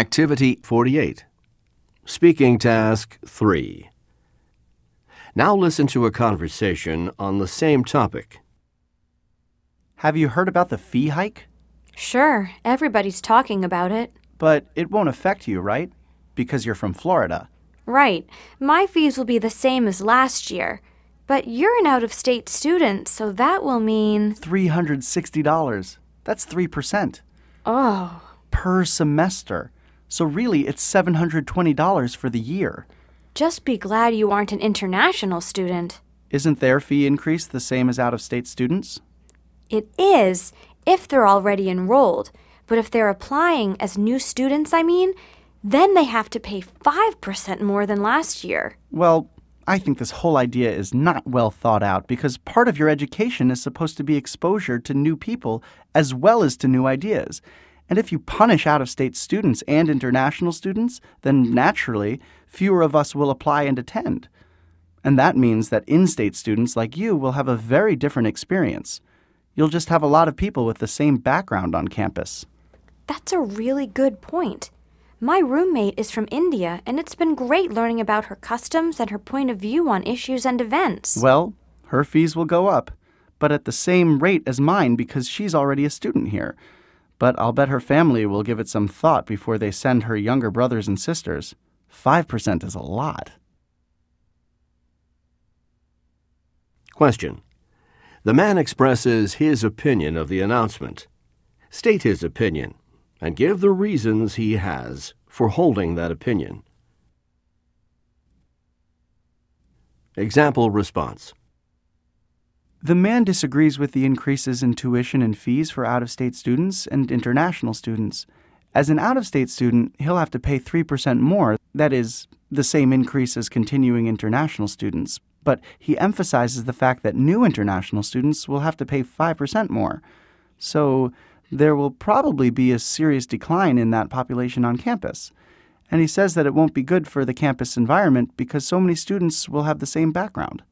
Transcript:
Activity 48. Speaking Task 3. Now listen to a conversation on the same topic. Have you heard about the fee hike? Sure, everybody's talking about it. But it won't affect you, right? Because you're from Florida. Right. My fees will be the same as last year. But you're an out of state student, so that will mean. $360. That's 3%. Oh. Per semester. So really, it's $720 for the year. Just be glad you aren't an international student. Isn't their fee increase the same as out of state students? It is, if they're already enrolled. But if they're applying as new students, I mean, then they have to pay 5% more than last year. Well, I think this whole idea is not well thought out because part of your education is supposed to be exposure to new people as well as to new ideas. And if you punish out of state students and international students, then naturally, fewer of us will apply and attend. And that means that in state students like you will have a very different experience. You'll just have a lot of people with the same background on campus. That's a really good point. My roommate is from India, and it's been great learning about her customs and her point of view on issues and events. Well, her fees will go up, but at the same rate as mine because she's already a student here. But I'll bet her family will give it some thought before they send her younger brothers and sisters. 5% is a lot. Question. The man expresses his opinion of the announcement. State his opinion and give the reasons he has for holding that opinion. Example response. The man disagrees with the increases in tuition and fees for out of state students and international students. As an out of state student, he'll have to pay 3% more, that is, the same increase as continuing international students. But he emphasizes the fact that new international students will have to pay 5% more. So there will probably be a serious decline in that population on campus. And he says that it won't be good for the campus environment because so many students will have the same background.